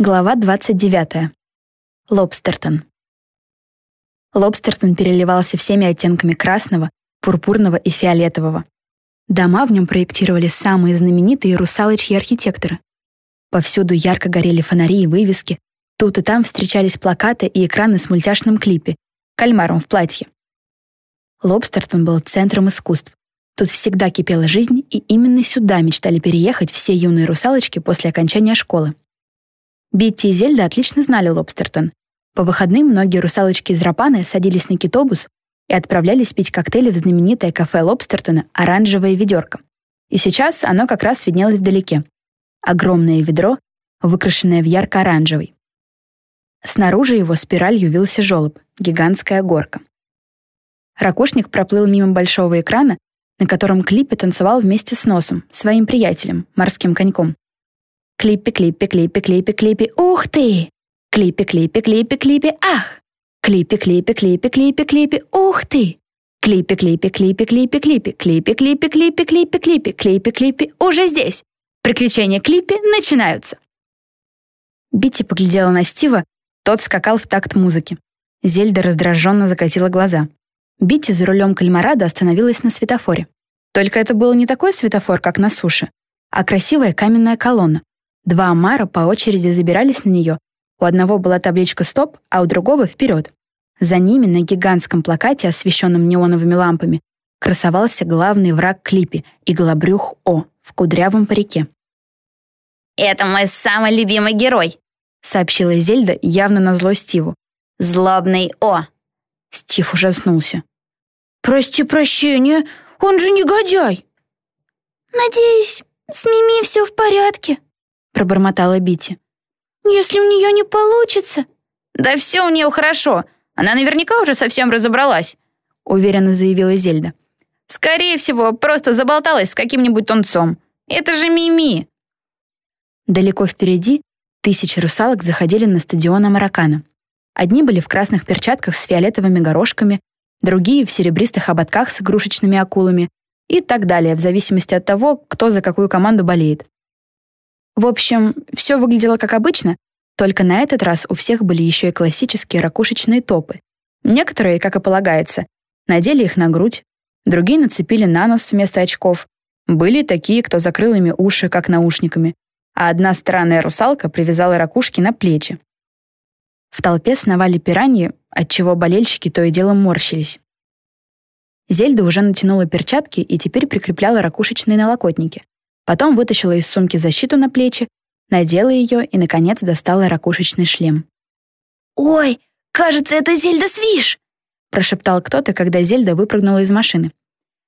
Глава 29. Лобстертон. Лобстертон переливался всеми оттенками красного, пурпурного и фиолетового. Дома в нем проектировали самые знаменитые русалочьи архитекторы. Повсюду ярко горели фонари и вывески, тут и там встречались плакаты и экраны с мультяшным клипе «Кальмаром в платье». Лобстертон был центром искусств. Тут всегда кипела жизнь, и именно сюда мечтали переехать все юные русалочки после окончания школы. Битти и Зельда отлично знали Лобстертон. По выходным многие русалочки из Рапаны садились на китобус и отправлялись пить коктейли в знаменитое кафе Лобстертона «Оранжевое ведерко». И сейчас оно как раз виднелось вдалеке. Огромное ведро, выкрашенное в ярко-оранжевый. Снаружи его спиралью вился желоб, гигантская горка. Ракушник проплыл мимо большого экрана, на котором Клиппи танцевал вместе с Носом, своим приятелем, морским коньком. Клиппи, клиппи, клиппи, клиппи, клиппи, ух ты! Клиппи, клиппи, клиппи, клиппи, ах! Клиппи, клиппи, клиппи, клиппи, клиппи, ух ты! Клиппи, клиппи, клиппи, клиппи, клиппи, клиппи, клиппи, клиппи, клиппи, клиппи, клиппи, клиппи, уже здесь! Приключения Клиппи начинаются! Битти поглядела на Стива, тот скакал в такт музыки. Зельда раздраженно закатила глаза. Битти за рулем кальмарада остановилась на светофоре. Только это был не такой светофор, как на суше, а красивая каменная колонна. Два омара по очереди забирались на нее. У одного была табличка «Стоп», а у другого «Вперед». За ними на гигантском плакате, освещенном неоновыми лампами, красовался главный враг Клипи — иглобрюх О в кудрявом парике. «Это мой самый любимый герой», — сообщила Зельда явно на зло Стиву. «Злобный О». Стив ужаснулся. «Прости прощения, он же негодяй!» «Надеюсь, с Мими все в порядке», пробормотала Бити. «Если у нее не получится...» «Да все у нее хорошо. Она наверняка уже совсем разобралась», — уверенно заявила Зельда. «Скорее всего, просто заболталась с каким-нибудь тунцом. Это же Мими!» Далеко впереди тысячи русалок заходили на стадион Амаракана. Одни были в красных перчатках с фиолетовыми горошками, другие — в серебристых ободках с игрушечными акулами и так далее, в зависимости от того, кто за какую команду болеет. В общем, все выглядело как обычно, только на этот раз у всех были еще и классические ракушечные топы. Некоторые, как и полагается, надели их на грудь, другие нацепили на нос вместо очков. Были такие, кто закрыл ими уши, как наушниками, а одна странная русалка привязала ракушки на плечи. В толпе сновали пираньи, отчего болельщики то и дело морщились. Зельда уже натянула перчатки и теперь прикрепляла ракушечные налокотники. Потом вытащила из сумки защиту на плечи, надела ее и, наконец, достала ракушечный шлем. «Ой, кажется, это Зельда Свиш!» прошептал кто-то, когда Зельда выпрыгнула из машины.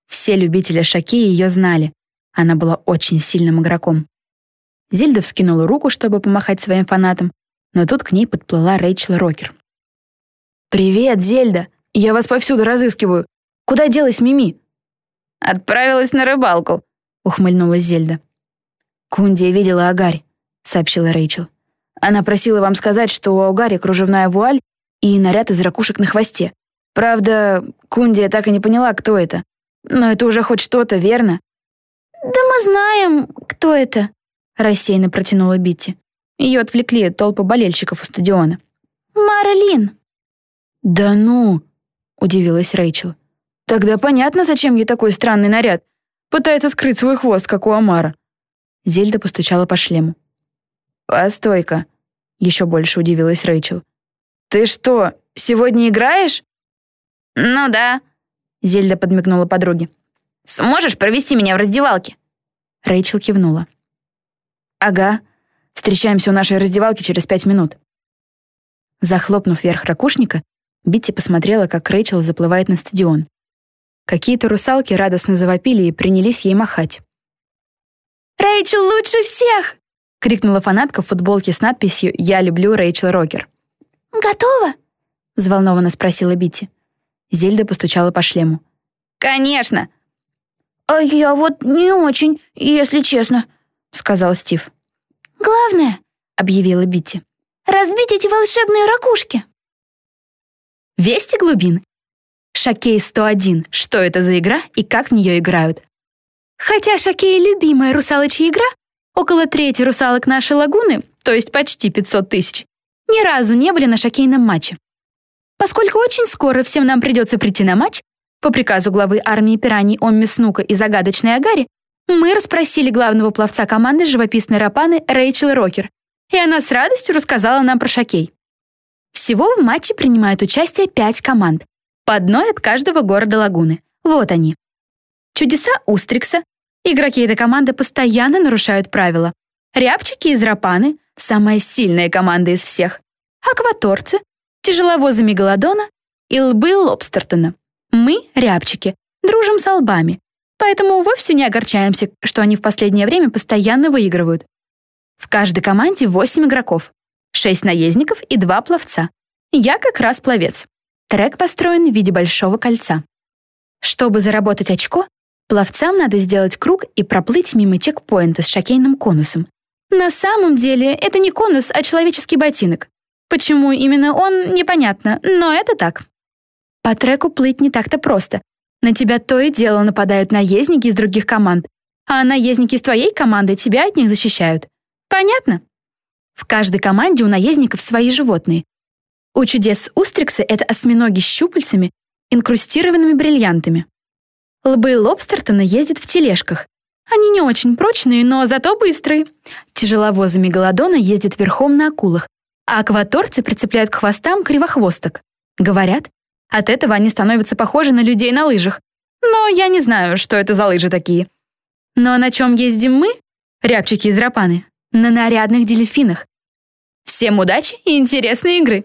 Все любители Шаки ее знали. Она была очень сильным игроком. Зельда вскинула руку, чтобы помахать своим фанатам, но тут к ней подплыла Рэйчел Рокер. «Привет, Зельда! Я вас повсюду разыскиваю. Куда делась Мими?» «Отправилась на рыбалку», — ухмыльнулась Зельда. «Кундия видела Агарь», — сообщила Рэйчел. «Она просила вам сказать, что у Агари кружевная вуаль и наряд из ракушек на хвосте. Правда, Кундия так и не поняла, кто это. Но это уже хоть что-то, верно?» «Да мы знаем, кто это», — рассеянно протянула Битти. Ее отвлекли от толпы болельщиков у стадиона. «Марлин». «Да ну!» — удивилась Рэйчел. «Тогда понятно, зачем ей такой странный наряд. Пытается скрыть свой хвост, как у Амара. Зельда постучала по шлему. «Постой-ка», — еще больше удивилась Рэйчел. «Ты что, сегодня играешь?» «Ну да», — Зельда подмигнула подруге. «Сможешь провести меня в раздевалке?» Рэйчел кивнула. «Ага. Встречаемся у нашей раздевалки через пять минут». Захлопнув верх ракушника, Битти посмотрела, как Рэйчел заплывает на стадион. Какие-то русалки радостно завопили и принялись ей махать. «Рэйчел лучше всех!» — крикнула фанатка в футболке с надписью «Я люблю Рэйчел Рокер». «Готова?» — взволнованно спросила Битти. Зельда постучала по шлему. «Конечно!» «А я вот не очень, если честно», — сказал Стив. «Главное», — объявила Битти, — «разбить эти волшебные ракушки». «Вести глубин? Шакей 101. Что это за игра и как в нее играют? Хотя Шакей — любимая русалочья игра, около трети русалок нашей лагуны то есть почти 500 тысяч, ни разу не были на шокейном матче. Поскольку очень скоро всем нам придется прийти на матч, по приказу главы армии пираний Омми Снука и загадочной Агари, мы расспросили главного пловца команды живописной рапаны Рэйчел Рокер, и она с радостью рассказала нам про шокей. Всего в матче принимают участие пять команд, по одной от каждого города лагуны. Вот они. Чудеса Устрикса. Игроки этой команды постоянно нарушают правила. Рябчики из Рапаны — самая сильная команда из всех. Акваторцы, тяжеловозы Мегалодона и лбы Лобстертона. Мы, рябчики, дружим с лбами, поэтому вовсе не огорчаемся, что они в последнее время постоянно выигрывают. В каждой команде 8 игроков, 6 наездников и 2 пловца. Я как раз пловец. Трек построен в виде большого кольца. Чтобы заработать очко, пловцам надо сделать круг и проплыть мимо чекпоинта с шокейным конусом. На самом деле это не конус, а человеческий ботинок. Почему именно он, непонятно, но это так. По треку плыть не так-то просто. На тебя то и дело нападают наездники из других команд, а наездники из твоей команды тебя от них защищают. Понятно? В каждой команде у наездников свои животные. У чудес Устрикса это осьминоги с щупальцами, инкрустированными бриллиантами. Лбы Лобстертона ездят в тележках. Они не очень прочные, но зато быстрые. Тяжеловозы Мегалодона ездят верхом на акулах, а акваторцы прицепляют к хвостам кривохвосток. Говорят, от этого они становятся похожи на людей на лыжах. Но я не знаю, что это за лыжи такие. Но на чем ездим мы, рябчики из Рапаны? На нарядных дельфинах. Всем удачи и интересной игры!